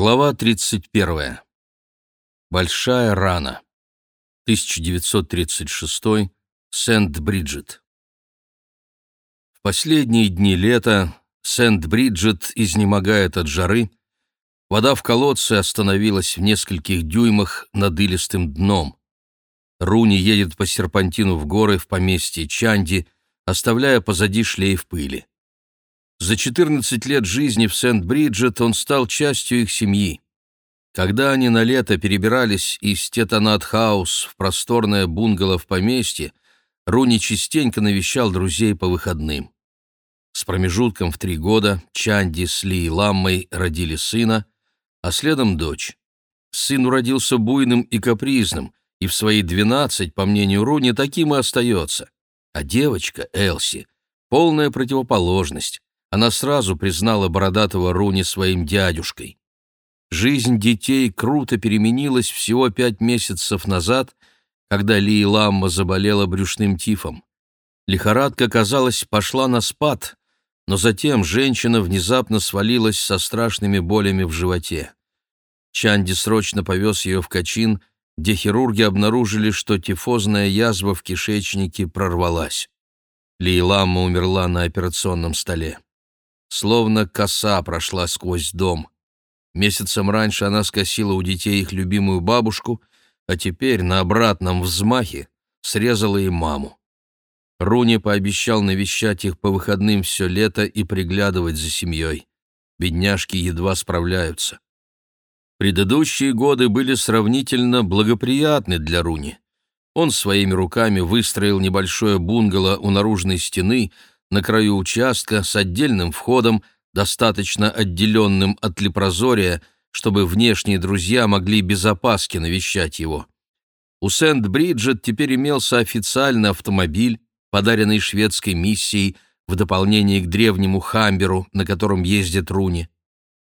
Глава 31. Большая рана. 1936. Сент-Бриджит. В последние дни лета Сент-Бриджит изнемогает от жары. Вода в колодце остановилась в нескольких дюймах над илистым дном. Руни едет по серпантину в горы в поместье Чанди, оставляя позади шлейф пыли. За 14 лет жизни в Сент-Бриджет он стал частью их семьи. Когда они на лето перебирались из Тетанат-хаус в просторное бунгало в поместье, Руни частенько навещал друзей по выходным. С промежутком в три года Чанди с Лиламмой родили сына, а следом дочь. Сын уродился буйным и капризным, и в свои двенадцать, по мнению Руни, таким и остается. А девочка, Элси, полная противоположность, она сразу признала бородатого Руни своим дядюшкой. Жизнь детей круто переменилась всего пять месяцев назад, когда Ли Ламма заболела брюшным тифом. Лихорадка, казалось, пошла на спад, но затем женщина внезапно свалилась со страшными болями в животе. Чанди срочно повез ее в Качин, где хирурги обнаружили, что тифозная язва в кишечнике прорвалась. Лейламма умерла на операционном столе. Словно коса прошла сквозь дом. Месяцем раньше она скосила у детей их любимую бабушку, а теперь на обратном взмахе срезала и маму. Руни пообещал навещать их по выходным все лето и приглядывать за семьей. Бедняжки едва справляются. Предыдущие годы были сравнительно благоприятны для Руни. Он своими руками выстроил небольшое бунгало у наружной стены, на краю участка с отдельным входом, достаточно отделенным от лепрозория, чтобы внешние друзья могли без опаски навещать его. У Сент-Бриджет теперь имелся официальный автомобиль, подаренный шведской миссией в дополнение к древнему Хамберу, на котором ездит Руни.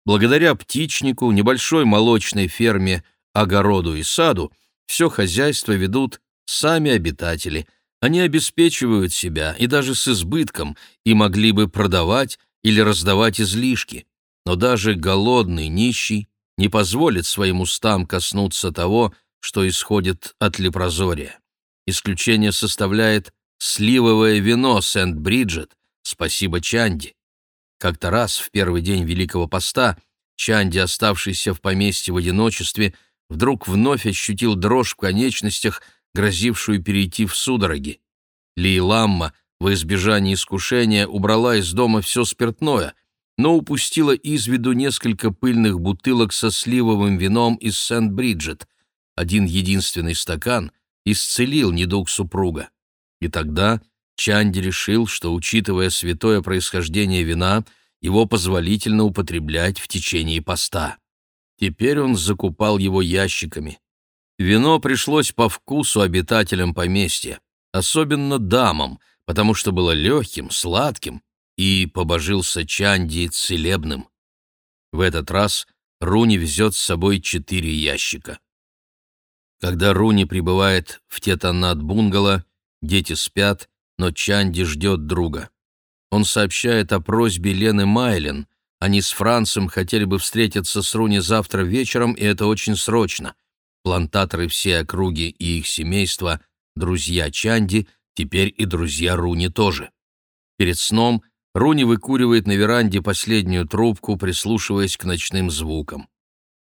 Благодаря птичнику, небольшой молочной ферме, огороду и саду все хозяйство ведут сами обитатели – они обеспечивают себя и даже с избытком и могли бы продавать или раздавать излишки. Но даже голодный нищий не позволит своим устам коснуться того, что исходит от лепрозория. Исключение составляет сливовое вино Сент-Бриджет, спасибо Чанди. Как-то раз в первый день Великого Поста Чанди, оставшийся в поместье в одиночестве, вдруг вновь ощутил дрожь в конечностях, грозившую перейти в судороги. Лейламма в избежании искушения убрала из дома все спиртное, но упустила из виду несколько пыльных бутылок со сливовым вином из Сент-Бриджет. Один единственный стакан исцелил недуг супруга. И тогда Чанди решил, что, учитывая святое происхождение вина, его позволительно употреблять в течение поста. Теперь он закупал его ящиками. Вино пришлось по вкусу обитателям поместья, особенно дамам, потому что было легким, сладким и побожился Чанди целебным. В этот раз Руни везет с собой четыре ящика. Когда Руни прибывает в Тетанат-бунгало, дети спят, но Чанди ждет друга. Он сообщает о просьбе Лены Майлен. Они с Францем хотели бы встретиться с Руни завтра вечером, и это очень срочно. Плантаторы всей округи и их семейства, друзья Чанди, теперь и друзья Руни тоже. Перед сном Руни выкуривает на веранде последнюю трубку, прислушиваясь к ночным звукам.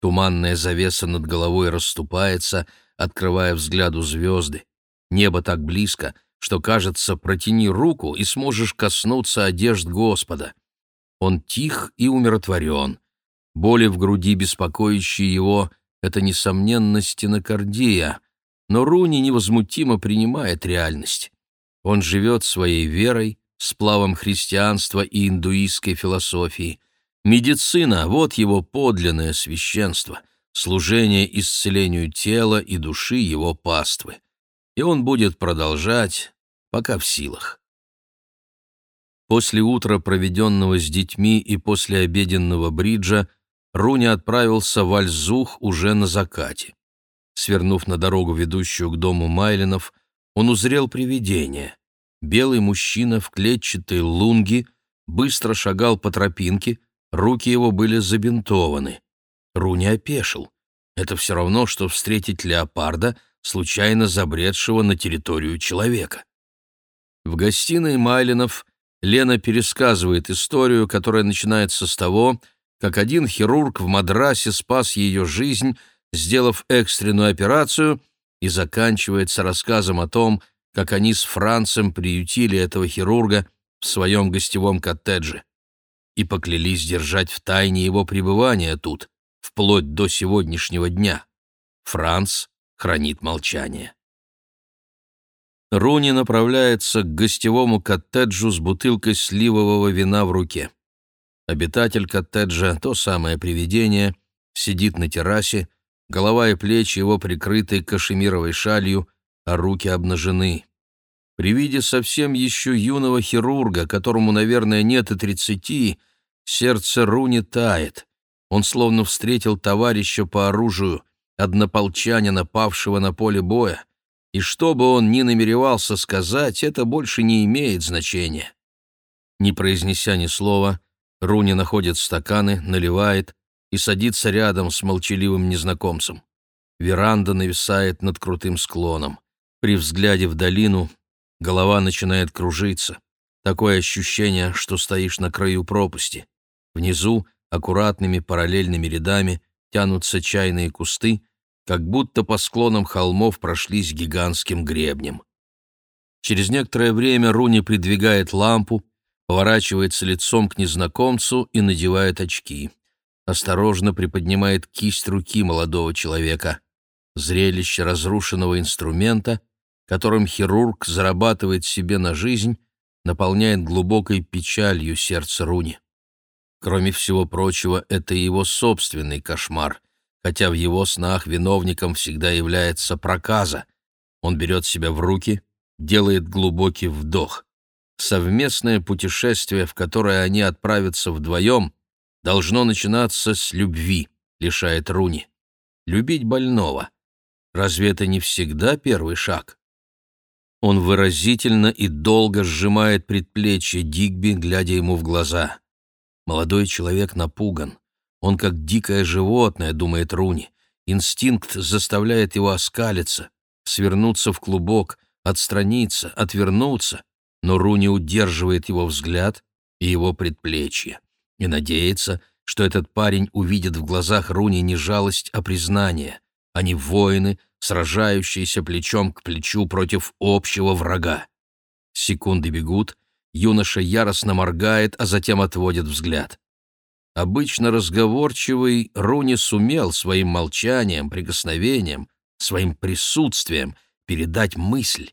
Туманная завеса над головой расступается, открывая взгляду звезды. Небо так близко, что, кажется, протяни руку и сможешь коснуться одежд Господа. Он тих и умиротворен. Боли в груди, беспокоящие его, это, несомненно, стенокардия, но Руни невозмутимо принимает реальность. Он живет своей верой, сплавом христианства и индуистской философии. Медицина — вот его подлинное священство, служение исцелению тела и души его паствы. И он будет продолжать, пока в силах. После утра, проведенного с детьми и после обеденного бриджа, Руни отправился в Альзух уже на закате. Свернув на дорогу, ведущую к дому Майлинов, он узрел привидение. Белый мужчина в клетчатой лунге быстро шагал по тропинке, руки его были забинтованы. Руни опешил. Это все равно, что встретить леопарда, случайно забредшего на территорию человека. В гостиной Майлинов Лена пересказывает историю, которая начинается с того, как один хирург в Мадрасе спас ее жизнь, сделав экстренную операцию, и заканчивается рассказом о том, как они с Францем приютили этого хирурга в своем гостевом коттедже и поклялись держать в тайне его пребывания тут, вплоть до сегодняшнего дня. Франц хранит молчание. Руни направляется к гостевому коттеджу с бутылкой сливового вина в руке. Обитатель коттеджа, то самое привидение, сидит на террасе, голова и плечи его прикрыты кашемировой шалью, а руки обнажены. При виде совсем еще юного хирурга, которому, наверное, нет и тридцати, сердце Руни тает. Он словно встретил товарища по оружию, однополчанина, павшего на поле боя, и что бы он ни намеревался сказать, это больше не имеет значения. Не произнеся ни слова, Руни находит стаканы, наливает и садится рядом с молчаливым незнакомцем. Веранда нависает над крутым склоном. При взгляде в долину голова начинает кружиться. Такое ощущение, что стоишь на краю пропасти. Внизу, аккуратными параллельными рядами, тянутся чайные кусты, как будто по склонам холмов прошлись гигантским гребнем. Через некоторое время Руни придвигает лампу, поворачивается лицом к незнакомцу и надевает очки. Осторожно приподнимает кисть руки молодого человека. Зрелище разрушенного инструмента, которым хирург зарабатывает себе на жизнь, наполняет глубокой печалью сердце Руни. Кроме всего прочего, это его собственный кошмар — хотя в его снах виновником всегда является проказа. Он берет себя в руки, делает глубокий вдох. Совместное путешествие, в которое они отправятся вдвоем, должно начинаться с любви, лишает Руни. Любить больного. Разве это не всегда первый шаг? Он выразительно и долго сжимает предплечье Дигби, глядя ему в глаза. Молодой человек напуган. Он как дикое животное, думает Руни. Инстинкт заставляет его оскалиться, свернуться в клубок, отстраниться, отвернуться, но Руни удерживает его взгляд и его предплечье и надеется, что этот парень увидит в глазах Руни не жалость, а признание. Они воины, сражающиеся плечом к плечу против общего врага. Секунды бегут, юноша яростно моргает, а затем отводит взгляд. Обычно разговорчивый, Руни сумел своим молчанием, прикосновением, своим присутствием передать мысль.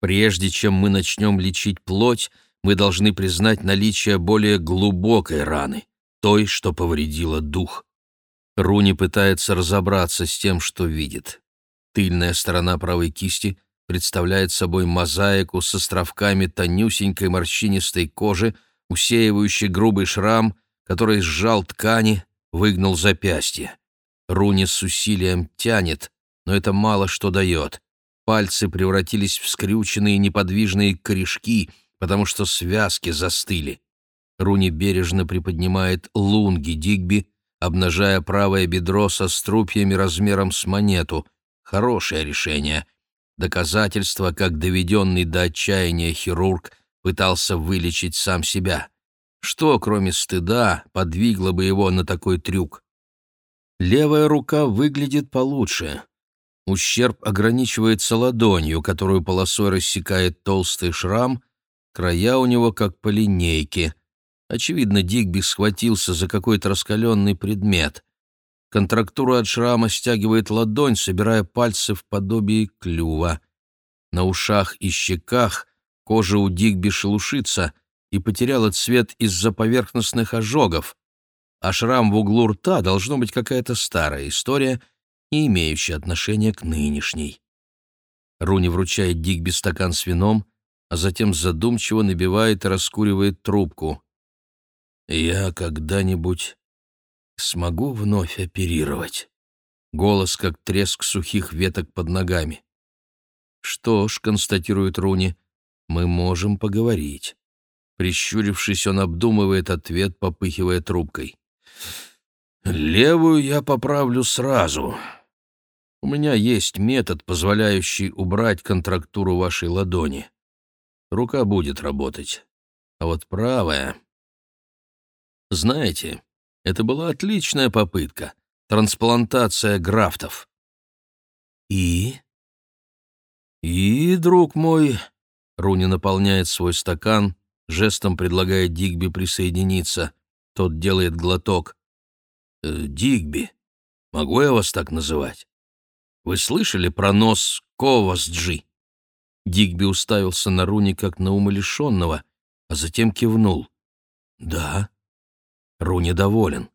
Прежде чем мы начнем лечить плоть, мы должны признать наличие более глубокой раны, той, что повредила дух. Руни пытается разобраться с тем, что видит. Тыльная сторона правой кисти представляет собой мозаику с островками тонюсенькой морщинистой кожи, усеивающей грубый шрам — который сжал ткани, выгнул запястье. Руни с усилием тянет, но это мало что дает. Пальцы превратились в скрюченные неподвижные корешки, потому что связки застыли. Руни бережно приподнимает лунги Дигби, обнажая правое бедро со струпьями размером с монету. Хорошее решение. Доказательство, как доведенный до отчаяния хирург пытался вылечить сам себя. Что, кроме стыда, подвигло бы его на такой трюк? Левая рука выглядит получше. Ущерб ограничивается ладонью, которую полосой рассекает толстый шрам, края у него как по линейке. Очевидно, Дигби схватился за какой-то раскаленный предмет. Контрактура от шрама стягивает ладонь, собирая пальцы в подобие клюва. На ушах и щеках кожа у Дигби шелушится, и потеряла цвет из-за поверхностных ожогов, а шрам в углу рта должно быть какая-то старая история, не имеющая отношения к нынешней. Руни вручает Дигби стакан с вином, а затем задумчиво набивает и раскуривает трубку. «Я когда-нибудь смогу вновь оперировать?» Голос, как треск сухих веток под ногами. «Что ж», — констатирует Руни, — «мы можем поговорить». Прищурившись, он обдумывает ответ, попыхивая трубкой. Левую я поправлю сразу. У меня есть метод, позволяющий убрать контрактуру вашей ладони. Рука будет работать. А вот правая... Знаете, это была отличная попытка. Трансплантация графтов. И? И, друг мой, Руни наполняет свой стакан, жестом предлагая Дигби присоединиться. Тот делает глоток. «Э, «Дигби, могу я вас так называть? Вы слышали про нос Ковасджи?» Дигби уставился на Руни как на умалишенного, а затем кивнул. «Да». Руни доволен.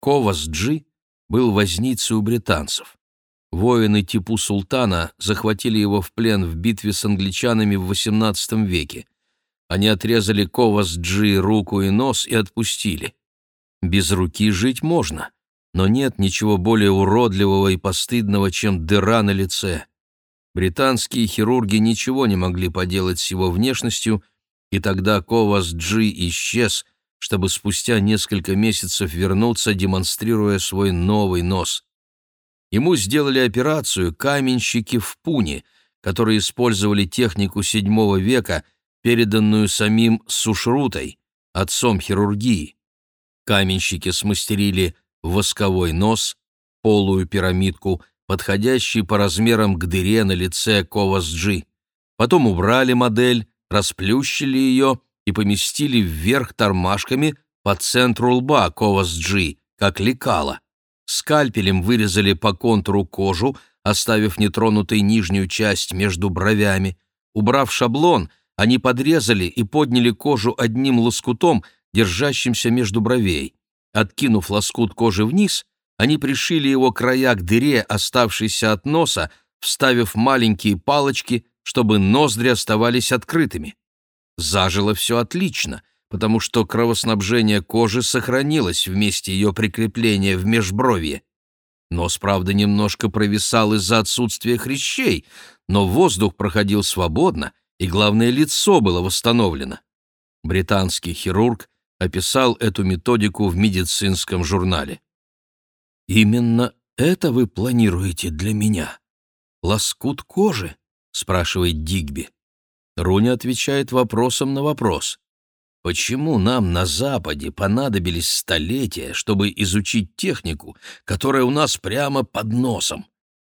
Ковасджи был возницей у британцев. Воины Типу Султана захватили его в плен в битве с англичанами в XVIII веке. Они отрезали Ковасджи руку и нос и отпустили. Без руки жить можно, но нет ничего более уродливого и постыдного, чем дыра на лице. Британские хирурги ничего не могли поделать с его внешностью, и тогда Ковас-Джи исчез, чтобы спустя несколько месяцев вернуться, демонстрируя свой новый нос. Ему сделали операцию каменщики в Пуне, которые использовали технику VII века, переданную самим Сушрутой, отцом хирургии. Каменщики смастерили восковой нос, полую пирамидку, подходящий по размерам к дыре на лице Ковас-Джи. Потом убрали модель, расплющили ее и поместили вверх тормашками по центру лба Ковас-Джи, как лекало. Скальпелем вырезали по контуру кожу, оставив нетронутой нижнюю часть между бровями. Убрав шаблон, они подрезали и подняли кожу одним лоскутом, держащимся между бровей. Откинув лоскут кожи вниз, они пришили его края к дыре, оставшейся от носа, вставив маленькие палочки, чтобы ноздри оставались открытыми. Зажило все отлично, потому что кровоснабжение кожи сохранилось вместе ее прикрепления в межбровье. Нос, правда, немножко провисал из-за отсутствия хрящей, но воздух проходил свободно, и, главное, лицо было восстановлено. Британский хирург описал эту методику в медицинском журнале. «Именно это вы планируете для меня? Лоскут кожи?» — спрашивает Дигби. Руни отвечает вопросом на вопрос. Почему нам на Западе понадобились столетия, чтобы изучить технику, которая у нас прямо под носом?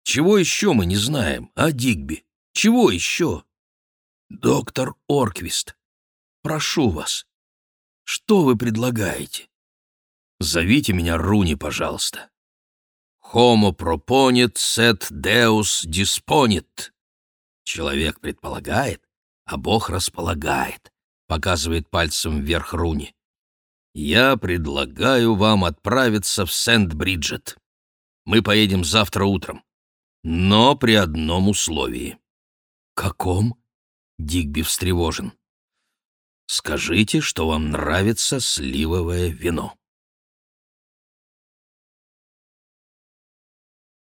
Чего еще мы не знаем, а, Дигби? Чего еще? Доктор Орквист, прошу вас, что вы предлагаете? Зовите меня Руни, пожалуйста. Homo proponit, sed Deus disponit. Человек предполагает, а Бог располагает, показывает пальцем вверх Руни. Я предлагаю вам отправиться в Сент-Бриджет. Мы поедем завтра утром, но при одном условии. Каком? Дигби встревожен. Скажите, что вам нравится сливовое вино.